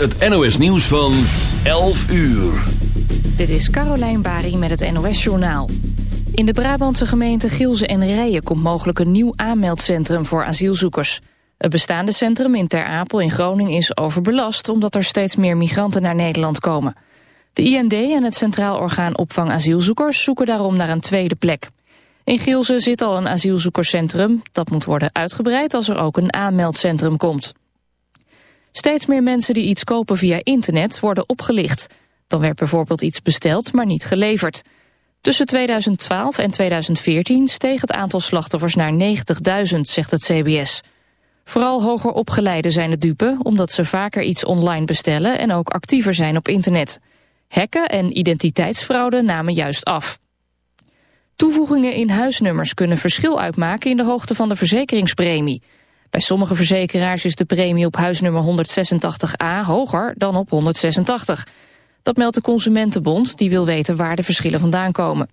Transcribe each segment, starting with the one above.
Het NOS nieuws van 11 uur. Dit is Carolijn Bari met het NOS Journaal. In de Brabantse gemeente Gielze en Rijen komt mogelijk een nieuw aanmeldcentrum voor asielzoekers. Het bestaande centrum in Ter Apel in Groningen is overbelast... omdat er steeds meer migranten naar Nederland komen. De IND en het Centraal Orgaan Opvang Asielzoekers zoeken daarom naar een tweede plek. In Gielze zit al een asielzoekerscentrum. Dat moet worden uitgebreid als er ook een aanmeldcentrum komt. Steeds meer mensen die iets kopen via internet worden opgelicht. Dan werd bijvoorbeeld iets besteld, maar niet geleverd. Tussen 2012 en 2014 steeg het aantal slachtoffers naar 90.000, zegt het CBS. Vooral hoger opgeleiden zijn het dupe, omdat ze vaker iets online bestellen en ook actiever zijn op internet. Hacken en identiteitsfraude namen juist af. Toevoegingen in huisnummers kunnen verschil uitmaken in de hoogte van de verzekeringspremie. Bij sommige verzekeraars is de premie op huisnummer 186a hoger dan op 186. Dat meldt de Consumentenbond, die wil weten waar de verschillen vandaan komen.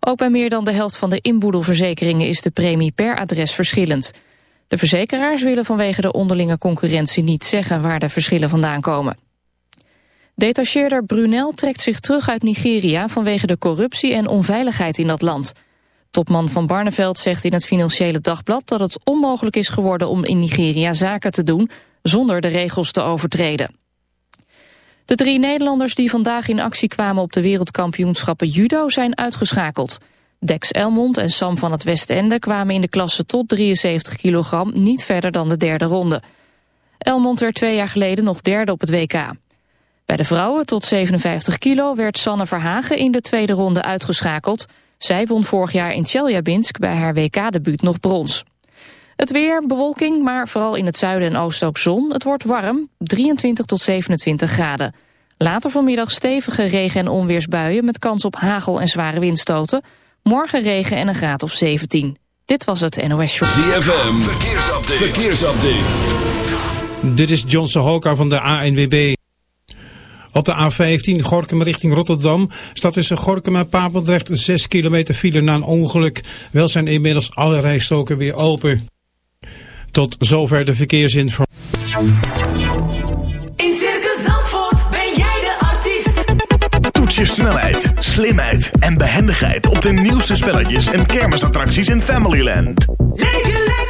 Ook bij meer dan de helft van de inboedelverzekeringen is de premie per adres verschillend. De verzekeraars willen vanwege de onderlinge concurrentie niet zeggen waar de verschillen vandaan komen. Detacheerder Brunel trekt zich terug uit Nigeria vanwege de corruptie en onveiligheid in dat land. Topman van Barneveld zegt in het Financiële Dagblad dat het onmogelijk is geworden om in Nigeria zaken te doen zonder de regels te overtreden. De drie Nederlanders die vandaag in actie kwamen op de wereldkampioenschappen judo zijn uitgeschakeld. Dex Elmond en Sam van het Westende kwamen in de klasse tot 73 kilogram niet verder dan de derde ronde. Elmond werd twee jaar geleden nog derde op het WK. Bij de vrouwen tot 57 kilo werd Sanne Verhagen in de tweede ronde uitgeschakeld. Zij won vorig jaar in Tjeljabinsk bij haar WK-debuut nog brons. Het weer, bewolking, maar vooral in het zuiden en oosten ook zon. Het wordt warm, 23 tot 27 graden. Later vanmiddag stevige regen- en onweersbuien... met kans op hagel en zware windstoten. Morgen regen en een graad of 17. Dit was het NOS Show. ZFM, verkeersupdate. verkeersupdate. Dit is John Sohoka van de ANWB. Op de A15 Gorkum richting Rotterdam staat tussen Gorkum en Papendrecht 6 kilometer file na een ongeluk. Wel zijn inmiddels alle rijstroken weer open. Tot zover de verkeersinformatie. In Circus Zandvoort ben jij de artiest. Toets je snelheid, slimheid en behendigheid op de nieuwste spelletjes en kermisattracties in Familyland. Leef je lekker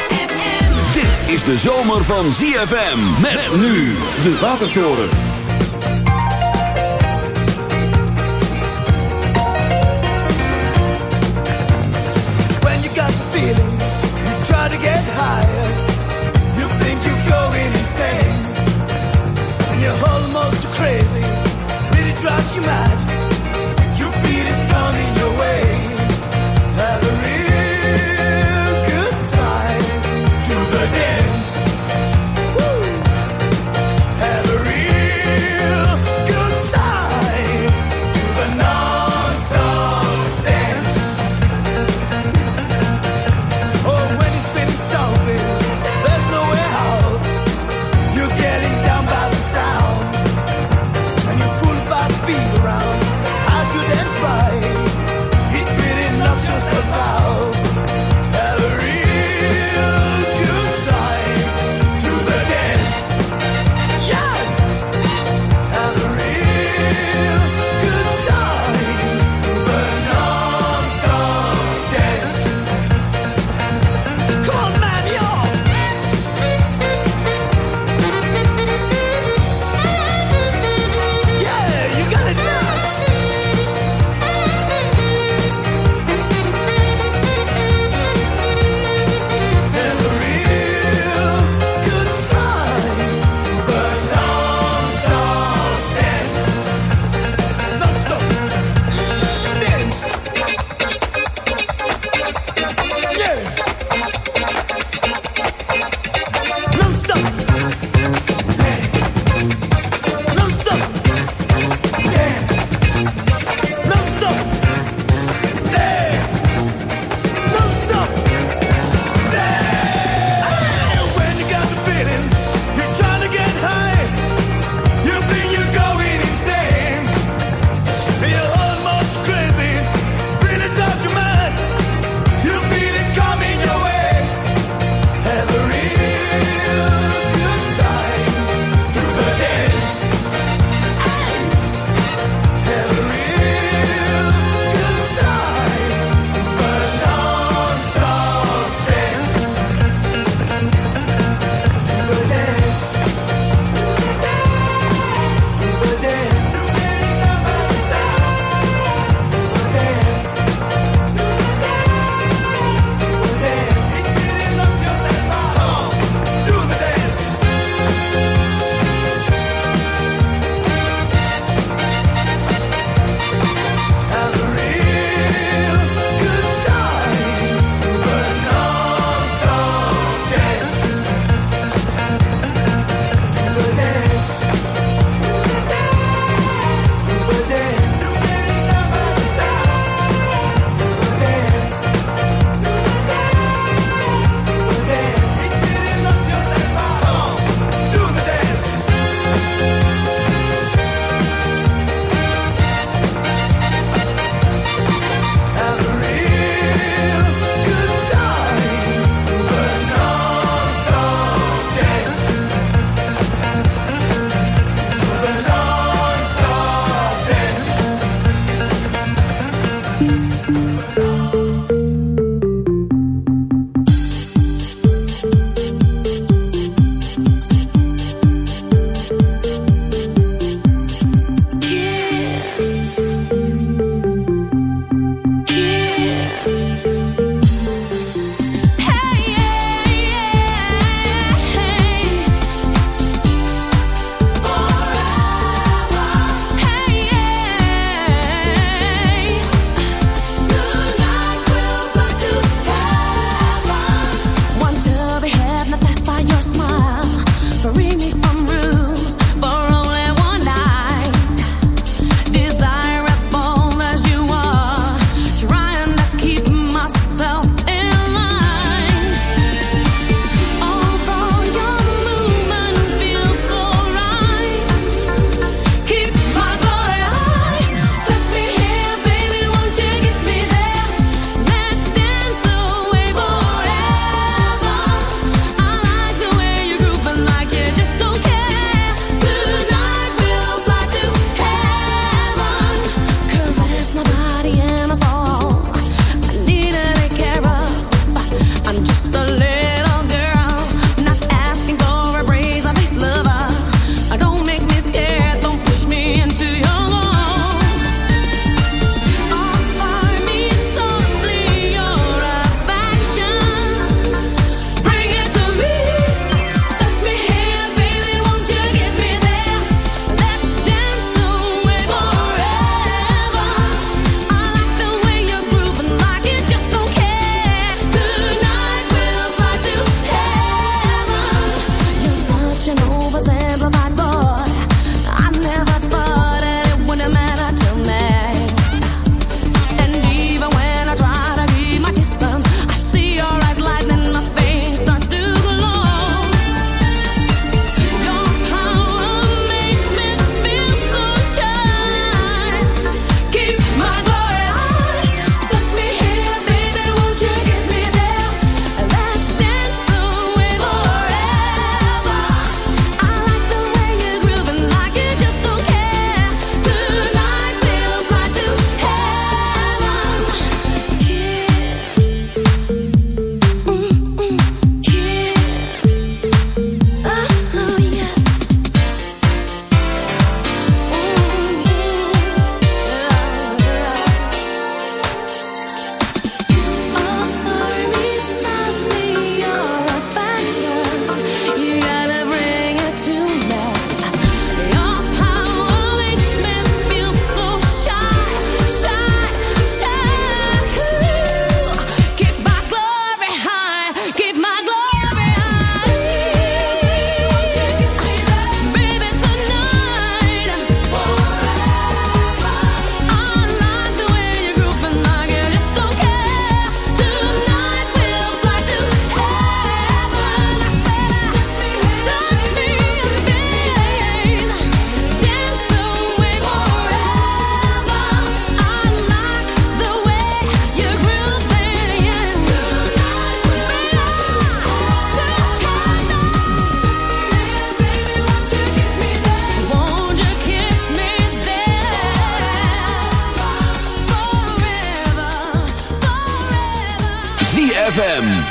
Is de zomer van ZFM. Met nu de Watertoren.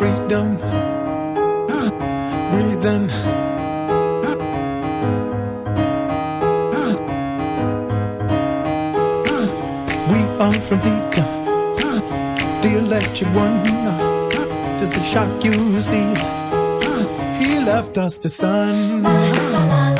freedom. Breathing. We are from Peter, the electric one. Does the shock you see? He left us the sun.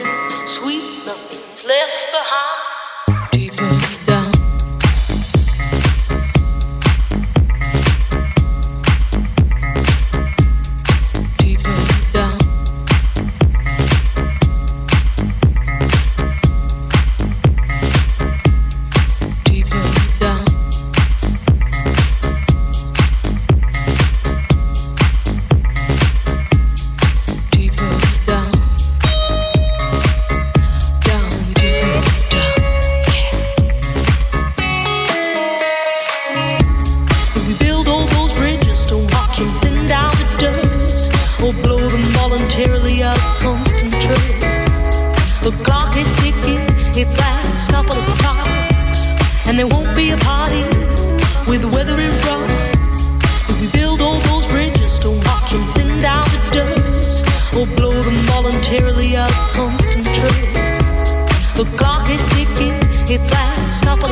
of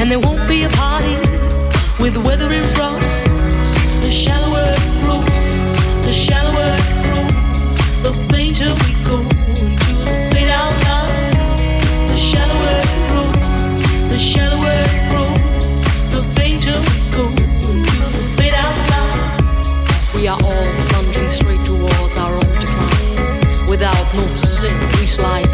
and there won't be a party with. The shallower it grows, the shallower it grows, the fainter we go into the. The shallower it grows, the shallower it grows, the fainter we go into the. We are all plunging straight towards our own decline, without noticing we slide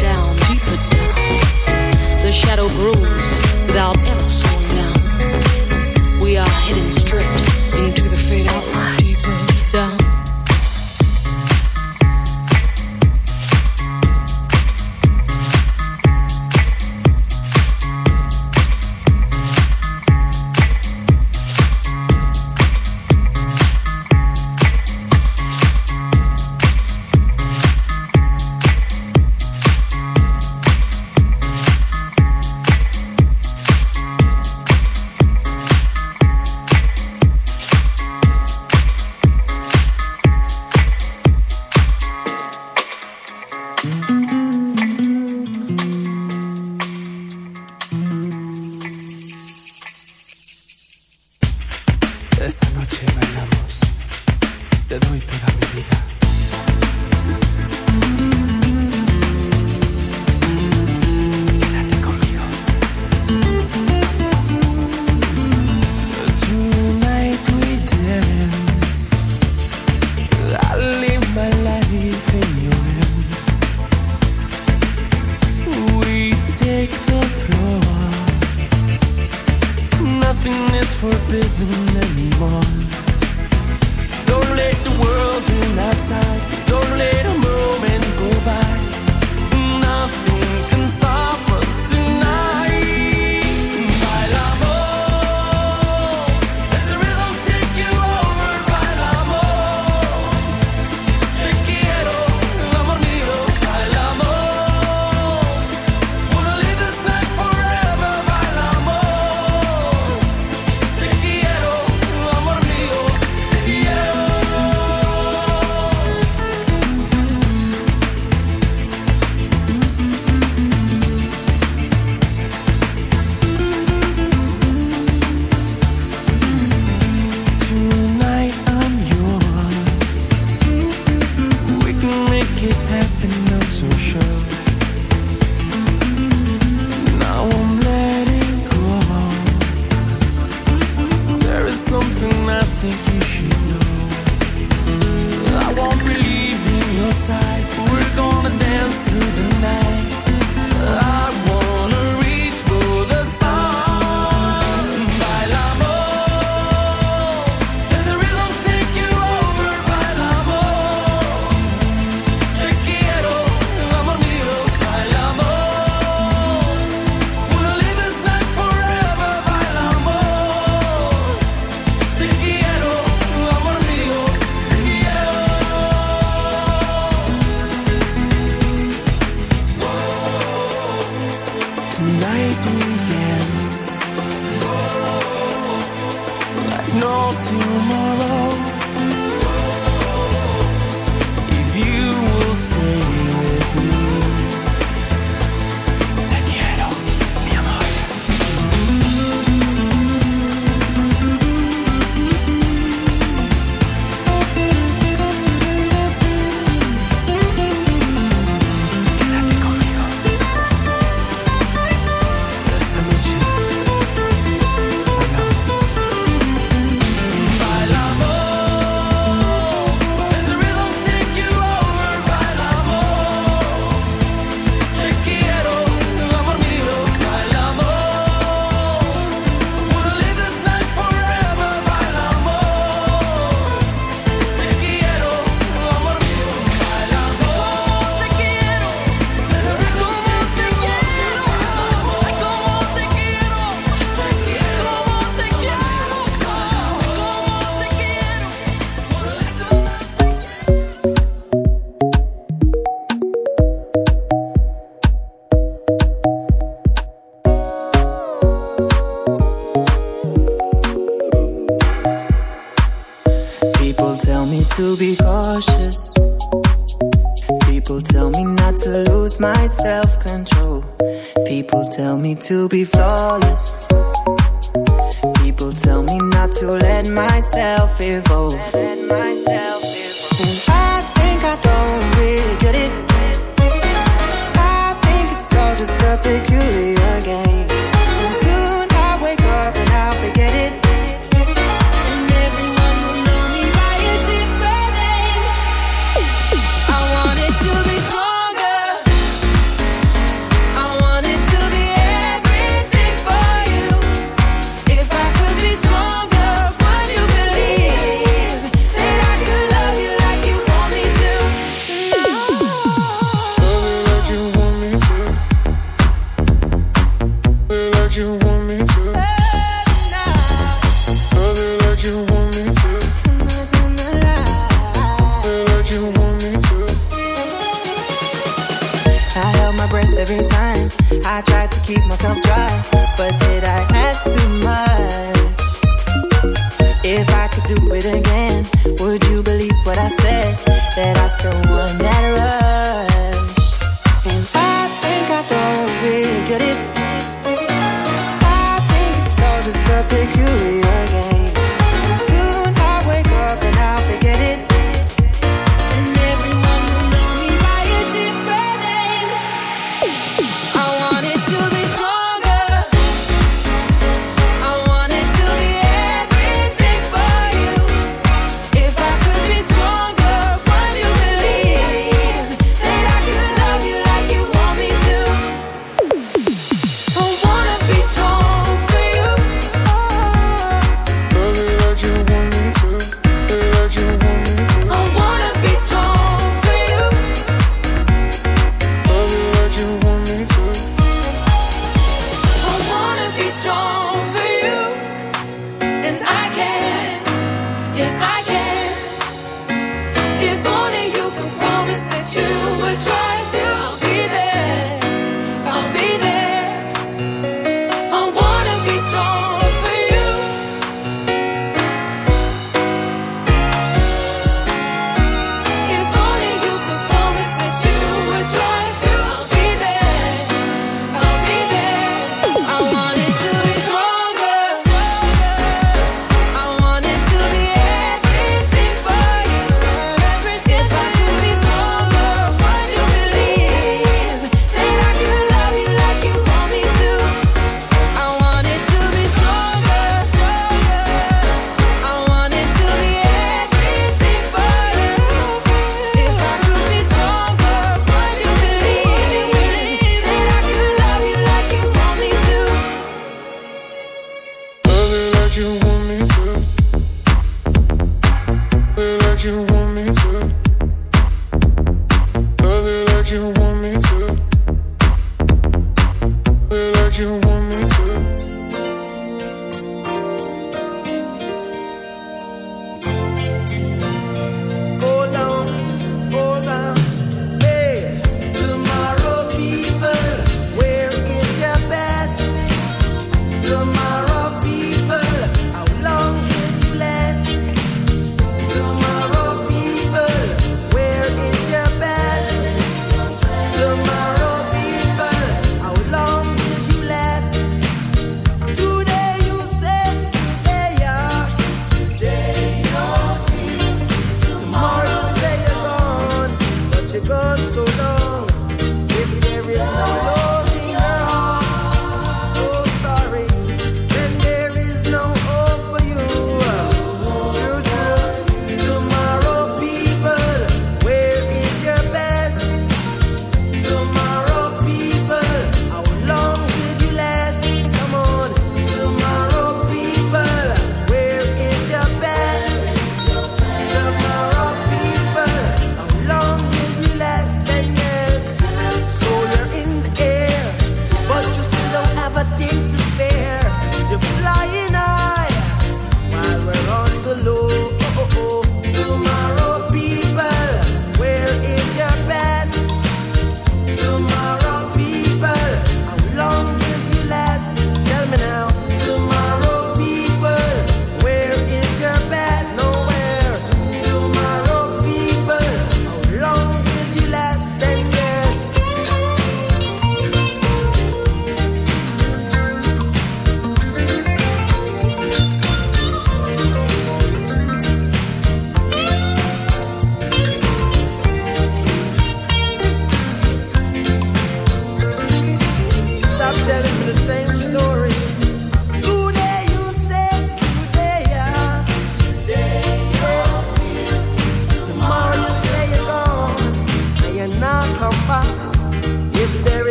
to be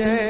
yeah.